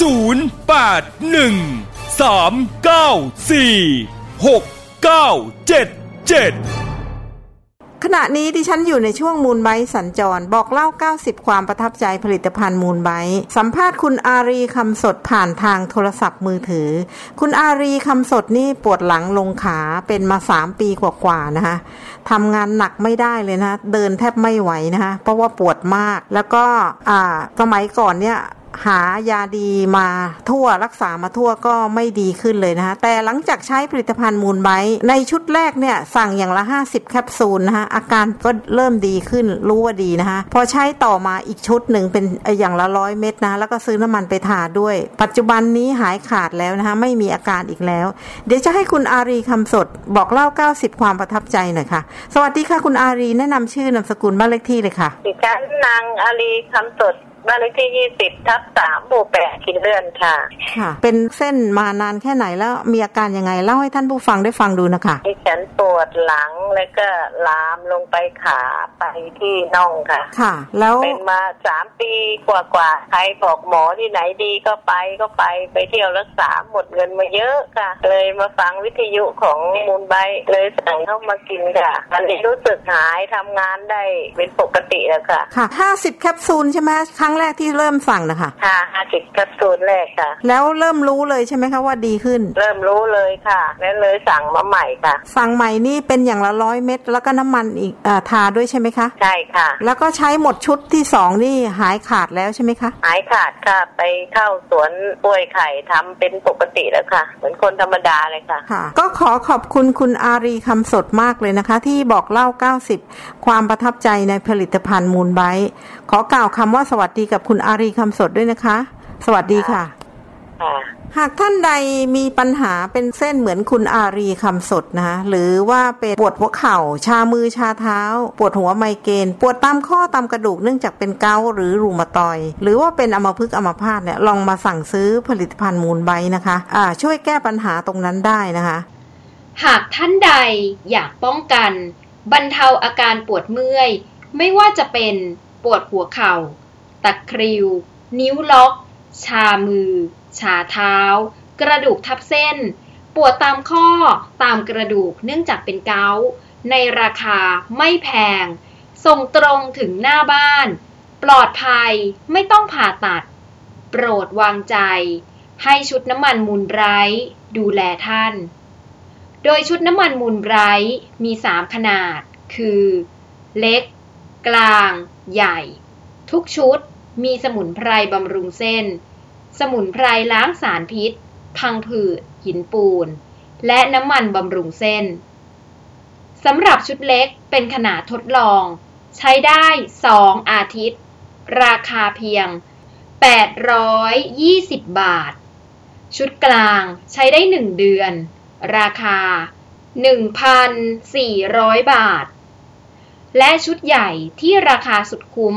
0 8 1 3 9 4 6 9 7 7 ขณะนี้ดิฉันอยู่ในช่วงมูลไบสัญจร บอกเล่า 90 ความประทับใจผลิตภัณฑ์มูลไบสัมภาษณ์คุณอารีคำสดผ่านทางโทรศัพท์มือถือ คุณอารีคำสดนี่ปวดหลังลงขาเป็นมา 3 ปีกว่าๆนะคะทำงานหนักไม่ได้เลยนะ เดินแทบไม่ไหวนะคะเพราะว่าปวดมากแล้วก็อ่าสมัยก่อนเนี่ย หายาดีมาทั่วรักษามาทั่วก็ไม่ดีขึ้นเลยนะคะแต่หลังจากใช้ผลิตภัณฑ์มูลไบต์ในชุดแรกเนี่ยสั่งอย่างละ 50 แคปซูลนะคะอาการก็เริ่มดีขึ้นรู้ว่าดีนะคะพอใช้ต่อมาอีกชุดหนึ่งเป็นอย่างละร้อยเม็ดนะแล้วก็ซื้อน้ำมันไปทาด้วย ปัจจุบันนี้หายขาดแล้วนะคะไม่มีอาการอีกแล้ว เดี๋ยวจะให้คุณอารีคำสดบอกเล่า 90 ความประทับใจหน่อยค่ะ สวัสดีค่ะคุณอารีแนะนำชื่อนามสกุลบ้านเลขที่เลยค่ะดิฉันนางอาลีคำสด บ้านเลขที่ยี่สิบทับสามหมู่แปดกินเลื่อนค่ะ ค่ะ เป็นเส้นมานานแค่ไหนแล้วมีอาการยังไงเล่าให้ท่านผู้ฟังได้ฟังดูนะคะที่ฉันปวดหลังแล้วก็ลามลงไปขาไปที่น่องค่ะ ค่ะ แล้วเป็นมาสามปีกว่าๆใครบอกหมอที่ไหนดีก็ไปก็ไปไปเที่ยวรักษาหมดเงินมาเยอะค่ะ เลยมาฟังวิทยุของมูลไบเลยสั่งเข้ามากินค่ะตอนนี้รู้สึกหายทำงานได้เป็นปกติแล้วค่ะค่ะห้าสิบแคปซูลใช่ไหมครั้งแรกที่เริ่มสั่งนะคะค่ะห้าสิบแคปซูลแรกค่ะ แล้วเริ่มรู้เลยใช่ไหมคะว่าดีขึ้น เริ่มรู้เลยค่ะแล้วเลยสั่งมาใหม่ค่ะ สั่งใหม่นี่เป็นอย่างละร้อยเม็ดแล้วก็น้ำมันอีกอาทาด้วยใช่ไหมคะใช่ค่ะ แล้วก็ใช้หมดชุดที่สองนี่หายขาดแล้วใช่ไหมคะหายขาดค่ะ ไปเข้าสวนกล้วยไข่ทำเป็นปกติแล้วค่ะ เหมือนคนธรรมดาเลยค่ะค่ะ ก็ขอขอบคุณคุณอารีคำสดมากเลยนะคะ ที่บอกเล่า 90 ความประทับใจในผลิตภัณฑ์มูลไบต์ขอกล่าวคำว่าสวัสดีกับคุณอารีคำสดด้วยนะคะ สวัสดีค่ะค่ะ หากท่านใดมีปัญหาเป็นเส้นเหมือนคุณอารีคำสดนะคะหรือว่าเป็นปวดหัวเข่า ชามือชาเท้า ปวดหัวไมเกรนปวดตามข้อตามกระดูกเนื่องจากเป็นเกาต์หรือรูมาตอยด์หรือว่าเป็นอัมพฤกษ์อัมพาตเนี่ยลองมาสั่งซื้อผลิตภัณฑ์มูลไบต์นะคะอ่าช่วยแก้ปัญหาตรงนั้นได้นะคะ หากท่านใดอยากป้องกัน บรรเทาอาการปวดเมื่อย ไม่ว่าจะเป็นปวดหัวเข่า ตะคริว นิ้วล็อก ชามือ ชาเท้า กระดูกทับเส้น ปวดตามข้อตามกระดูกเนื่องจากเป็นเกาต์ในราคาไม่แพง ส่งตรงถึงหน้าบ้าน ปลอดภัยไม่ต้องผ่าตัด โปรดวางใจ ให้ชุดน้ำมันมูลไบรท์ดูแลท่าน โดยชุดน้ำมันมูลไบรท์มี 3 ขนาด คือ เล็ก กลาง ใหญ่ ทุกชุด มีสมุนไพรบำรุงเส้น สมุนไพรล้างสารพิษ พังผืด หินปูน และน้ำมันบำรุงเส้น สำหรับชุดเล็กเป็นขนาดทดลอง ใช้ได้ 2 อาทิตย์ ราคาเพียง 820 บาท ชุดกลางใช้ได้ 1 เดือน ราคา 1,400 บาท และชุดใหญ่ที่ราคาสุดคุ้ม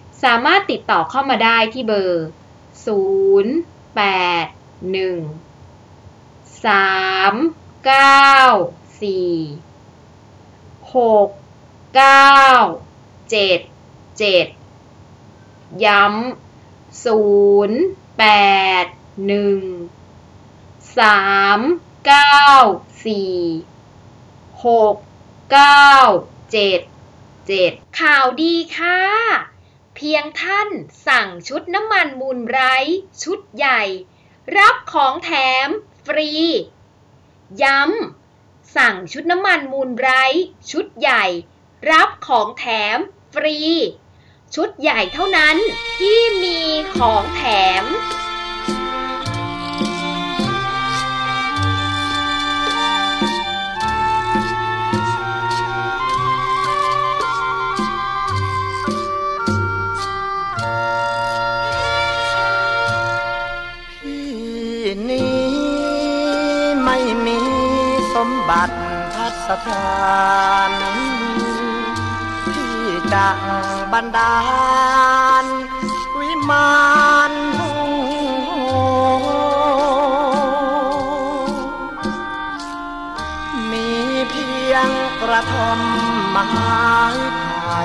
สามารถติดต่อเข้ามาได้ที่เบอร์ 0 8 1 3 9 4 6 9 7 7 ย้ำ 0 8 1 3 9 4 6 9 7 7 ข่าวดีค่ะ พียงท่านสั่งชุดน้ำมันมูลไบรท์ชุดใหญ่ รับของแถมฟรี ย้ำ สั่งชุดน้ำมันมูลไบรท์ชุดใหญ่ รับของแถมฟรี ชุดใหญ่เท่านั้นที่มีของแถม สถานที่จะบันดาล วิมานหูมีเพียงกระท่อมไม้ไผ่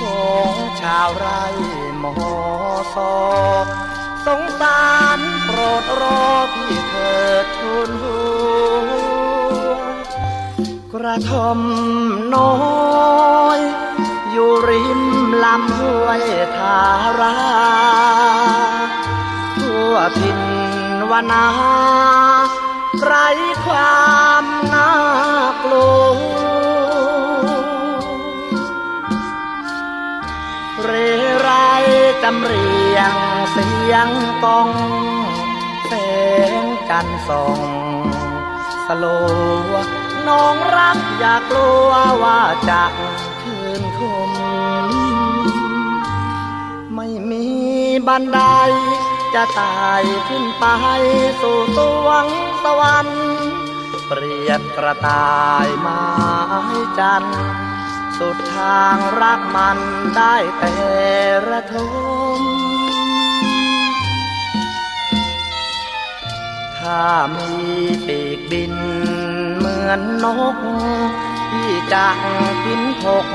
ของชาวไร่หมอสอสงสารโปรดรอพี่เถิดทุนหัว กระทมน้อย อยู่ริมลำห้วยทาราทั่วทินวนาไรความน่ากลัวเรไรจำเรียงเสียงกองแสงจันทร์ส่องสโลว น้องรักอยากกลัวว่าจะคืนคม ไม่มีบันไดจะตายขึ้นไปสู่สวงสวรรค์เปรียบกระต่ายไม้จันทร์สุดทางรักมันได้แต่ระทม ถ้ามีปีกบิน เหมือนนก ที่จักกินพก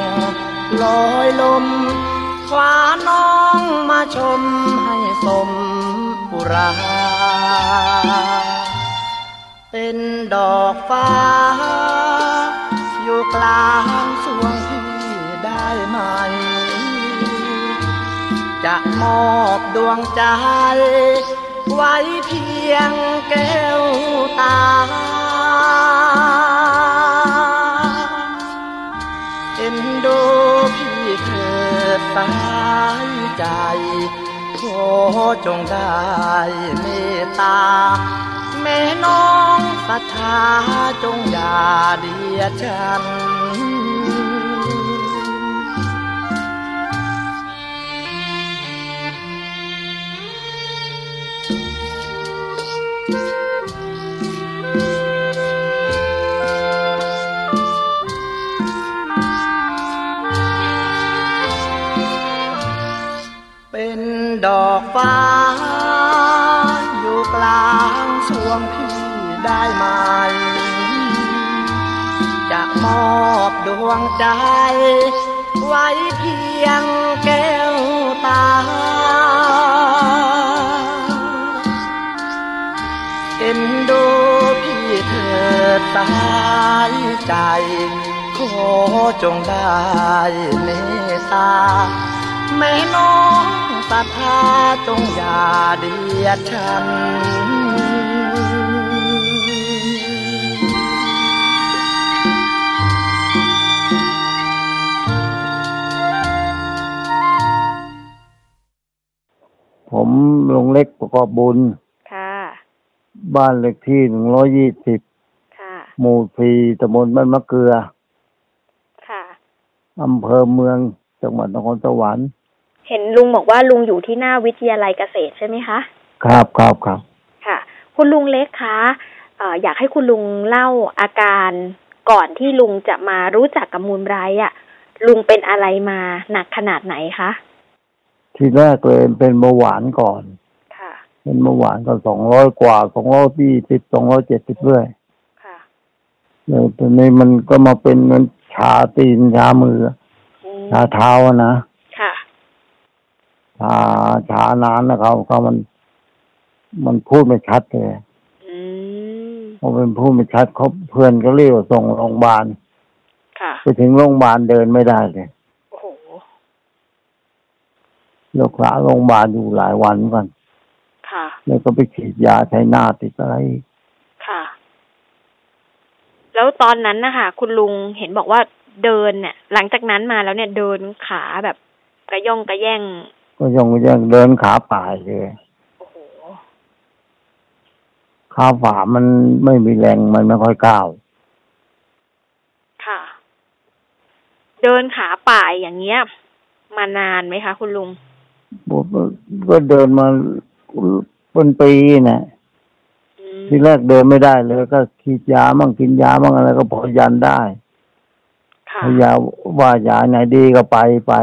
ลอยลมคว้าน้องมาชมให้สมปุรา เป็นดอกฟ้า อยู่กลางสวงพี่ได้ไหม จะมอบดวงใจ ไว้เพียงแก้วตา เอ็นดูพี่เถิดสายใจ ขอจงได้เมตตา แม่น้องศรัทธาจงอย่าเดียดฉัน ฟ้า อยู่กลางสวงพี่ได้ไหม จะมอบดวงใจ ไว้เพียงแก้วตา เอ็นดูพี่เถิดสายใจขอจงได้เมตตาแม่น้อง ศรัทธาจงอย่าเดียดฉัน ผมลงเล็กประกอบบุญ ค่ะ บ้านเลขที่หนึ่งร้อยยี่สิบค่ะ หมู่สี่ตำบลบ้านมะเกลือค่ะ อำเภอเมือง จังหวัดนครสวรรค์ เห็นลุงบอกว่าลุงอยู่ที่หน้าวิทยาลัยเกษตรใช่ไหมคะ ครับครับครับค่ะ คุณลุงเล็กคะเอ่ออยากให้คุณลุงเล่าอาการก่อนที่ลุงจะมารู้จักกับมูลไบรท์อะลุงเป็นอะไรมาหนักขนาดไหนคะ ทีแรกเลยเป็นเบาหวานก่อนค่ะเป็นเบาหวานก็สองร้อยกว่าสองร้อยยี่สิบสองร้อยเจ็ดสิบเรื่อยค่ะแล้วตอนนี้มันก็มาเป็นเหมันชาตีนชามืออืมชาเท้าอะนะค่ะ ชาชานานนะครับเขามัน มันพูดไม่ชัดเลยอืมพอเป็นพูดไม่ชัดเขาเพื่อนก็เรียกว่าส่งโรงพยาบาลค่ะไปถึงโรงพยาบาลเดินไม่ได้เลยโอ้โหรักษาโรงพยาบาลอยู่หลายวันกันค่ะ แล้วก็ไปฉีดยาใช้หน้าติดอะไรอีกค่ะ แล้วตอนนั้นนะคะคุณลุงเห็นบอกว่าเดินเนี่ย หลังจากนั้นมาแล้วเนี่ยเดินขาแบบกระย่องกระแย่ง ก็ยังยังเดินขาป่ายเลยโอ้โหขาฝามันไม่มีแรงมันไม่ค่อยก้าว ค่ะ เดินขาป่ายอย่างเงี้ย มานานไหมคะ คุณลุงผมก็เดินมาเป็นปีนะอืมทีแรกเดินไม่ได้เลย ก็ฉีดยามั่งกินยามั่งอะไรก็พอยันได้ค่ะพยาว่ายาไหนดีก็ไปไป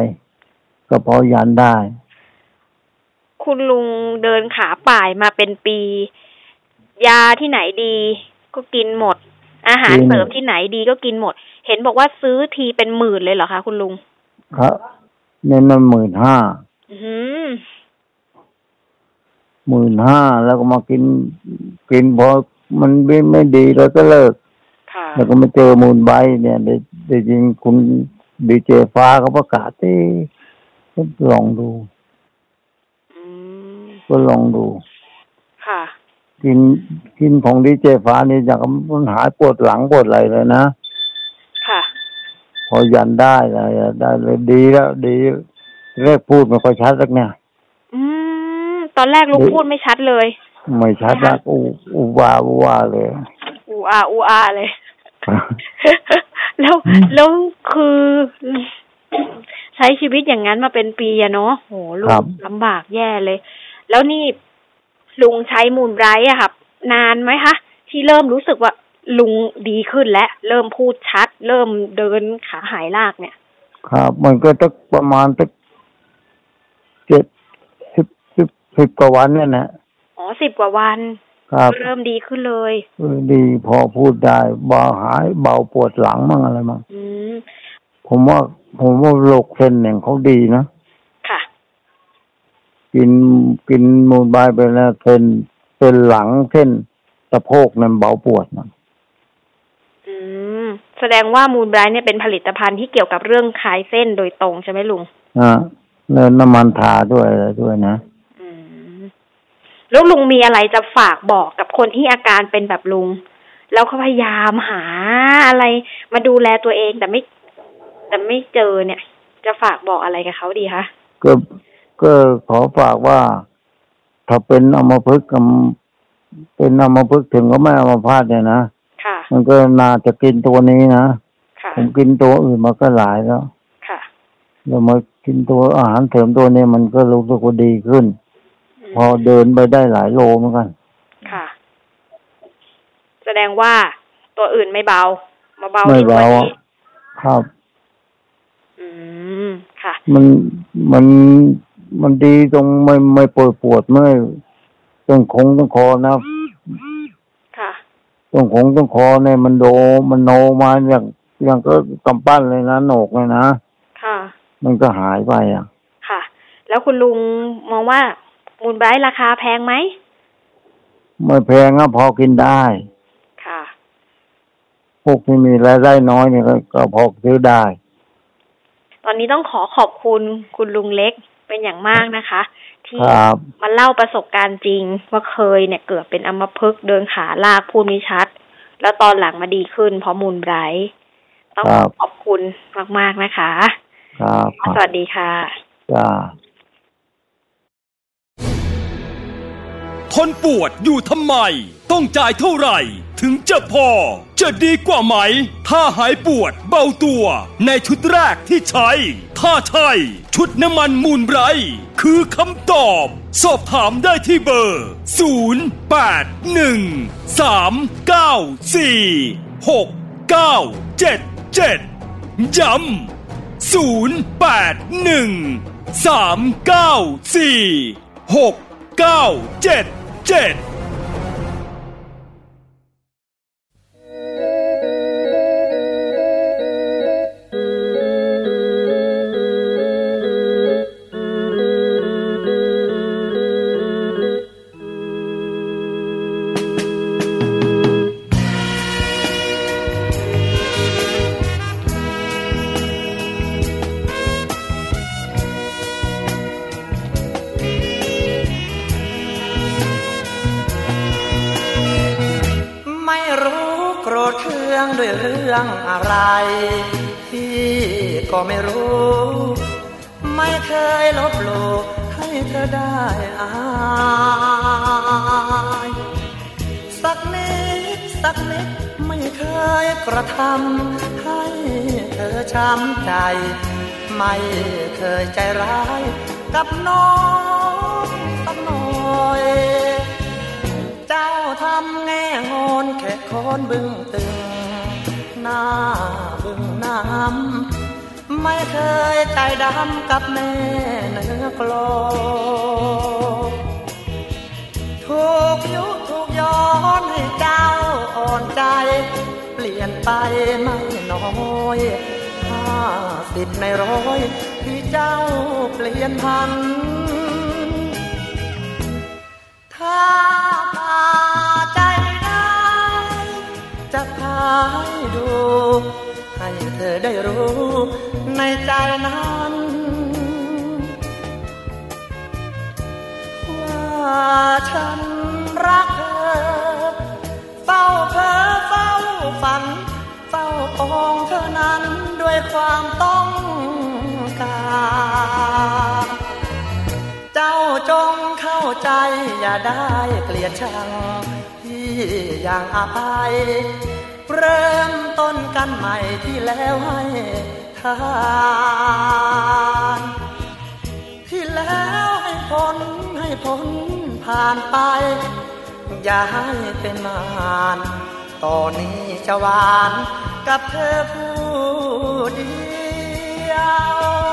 ก็พอยันได้ คุณลุงเดินขาป่ายมาเป็นปี ยาที่ไหนดี ก็กินหมด อาหารกินเสริมที่ไหนดีก็กินหมด เห็นบอกว่าซื้อทีเป็นหมื่นเลยเหรอคะคุณลุงครับเน้นมันหมื่นห้าอือหือหมื่นห้าแล้วก็มากิน กินพอมันไม่ไม่ดีแล้วก็เลิกค่ะแล้วก็มาเจอมูลใบเนี่ยได้ได้ยินคุณดีเจฟ้าเขาประกาศที่ก็ลองดูอืม ก็ลองดู ค่ะ กินกินของดีเจฟ้านี่จากมันหายปวดหลังปวดอะไรเลยนะ ค่ะ พอยันได้เลยได้เลยดีแล้วดีเรียกพูดไม่ค่อยชัดสักเนี่ยตอนแรกลุงพูดไม่ชัดเลย ไม่ชัดนะอูอูวาอูวาเลย อูอาอูอาเลย แล้วแล้วคือใช้ชีวิตอย่างนั้นมาเป็นปีอะเนาะโหลุครังบลำบากแย่เลย แล้วนี่ลุงใช้มูลไบรท์อะครับนานไหมคะ ที่เริ่มรู้สึกว่าลุงดีขึ้นแล้วเริ่มพูดชัด เริ่มเดินขาหายลากเนี่ย ครับ มันก็ตักประมาณตักเจ็ดสิบสิบสิบกว่าวันเนี่ยนะอ๋อสิบกว่าวันครับเริ่มดีขึ้นเลยเออดีพอพูดได้เบาหายเบาปวดหลังมั่งอะไรมั่งอืมผมว่าผมว่าโรคเส้นเนี่ยเขาดีนะค่ะ กินกินมูลบายไปแล้วเส้นเส้นหลังเส้นสะโพกนั่นเบาปวดนะอืมแสดงว่ามูลไบรท์เนี่ยเป็นผลิตภัณฑ์ที่เกี่ยวกับเรื่องคลายเส้นโดยตรงใช่ไหมลุงอะแล้วน้ำมันทาด้วยอะไรด้วยนะแล้วลุงมีอะไรจะฝากบอกกับคนที่อาการเป็นแบบลุง แล้วเขาพยายามหาอะไร มาดูแลตัวเองแต่ไม่ แต่ไม่เจอเนี่ย จะฝากบอกอะไรกับเขาดีคะก็ ก็ขอฝากว่าถ้าเป็นอัมพฤกษ์กับเป็นอัมพฤกษ์ถึงก็ไม่อัมพาตเนี่ยนะค่ะมันก็น่าจะกินตัวนี้นะค่ะผมกินตัวอื่นมาก็หลายแล้วค่ะแล้วมากินตัวอาหารเสริมตัวนี้มันก็รู้สึกว่าดีขึ้น พอเดินไปได้หลายโลเหมือนกัน ค่ะ แสดงว่าตัวอื่นไม่เบา มาเบาไม่ที่ตัวเบานี้อะครับ อืม ค่ะ มันมัน มันดีตรงไม่ไม่ปวดปวดเมื่อยตรงคงตรงคอนะค่ะตรงคงตรงคอเนี่ยมันโดมันโนมาอย่างอย่างก็กำปั้นเลยนะโหนกเลยนะค่ะ มันก็หายไปอะ ค่ะ แล้วคุณลุงมองว่ามูลไบรท์ราคาแพงไหมไม่แพงก็พอกินได้ ค่ะ พวกที่มีรายได้น้อยเนี่ยก็ก็พอซื้อได้ ตอนนี้ต้องขอขอบคุณคุณลุงเล็ก เป็นอย่างมากนะคะ ที่ครับมาเล่าประสบการณ์จริง ว่าเคยเนี่ยเกิดเป็นอัมพฤกษ์เดินขาลากพูดไม่ชัด แล้วตอนหลังมาดีขึ้นเพราะมูลไบรท์ต้องครับขอบคุณมาก ๆ นะคะ ครับคสรับวัสดีค่ะจ้าทนปวดอยู่ทำไม ต้องจ่ายเท่าไหร่ ถึงจะพอ จะดีกว่าไหม ถ้าหายปวดเบาตัว ในชุดแรกที่ใช้ ถ้าใช่ชุดน้ำมันมูลไบร์คือคำตอบ สอบถามได้ที่เบอร์ 0 8 1 3 9 4 6 9 7 7 ย้ำ0 พี่ก็ไม่รู้ ไม่เคยลบหลู่ให้เธอได้อายสักนิดสักนิดไม่เคยกระทำให้เธอช้ำใจ ไม่เคยใจร้ายกับน้องสักหน่อยเจ้าทำแง่งอนแค่คนบึ้งตึง หน้าบึ้งน้ำไม่เคยใจดำกับแม่เนื้อกลอถูกยุถูกย้อนให้เจ้าอ่อนใจ เปลี่ยนไปไม่น้อยห้าสิบในร้อยที่เจ้าเปลี่ยนพันถ้าพา อได้รู้ในใจนั้นว่าฉันรักเธอเฝ้าเพ้อเฝ้าฝันเฝ้าองเธอนั้นด้วยความต้องการเจ้าจงเข้าใจอย่าได้เกลียดชังที่อย่างอภัย เริ่มต้นกันใหม่ที่แล้วให้ทานที่แล้วให้พ้นให้พ้นผ่านไป อย่าให้เป็นมานตอนนี้จะหวานกับเธอผู้เดียว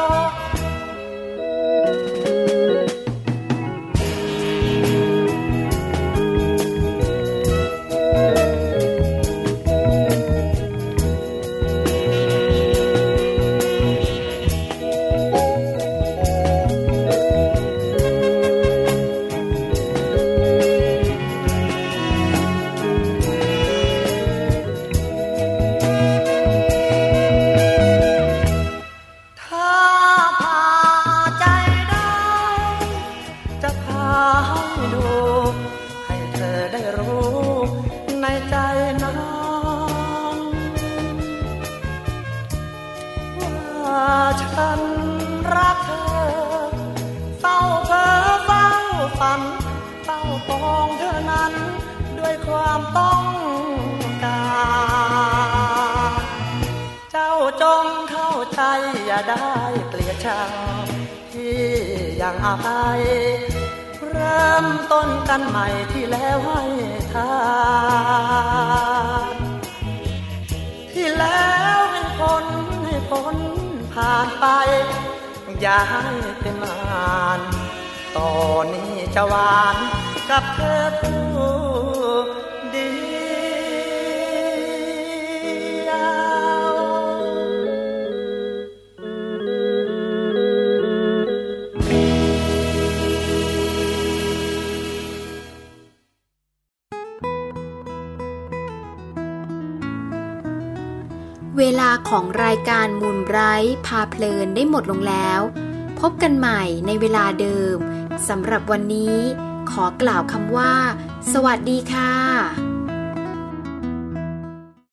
พาเพลินได้หมดลงแล้ว พบกันใหม่ในเวลาเดิมสำหรับวันนี้ ขอกล่าวคำว่า สวัสดีค่ะ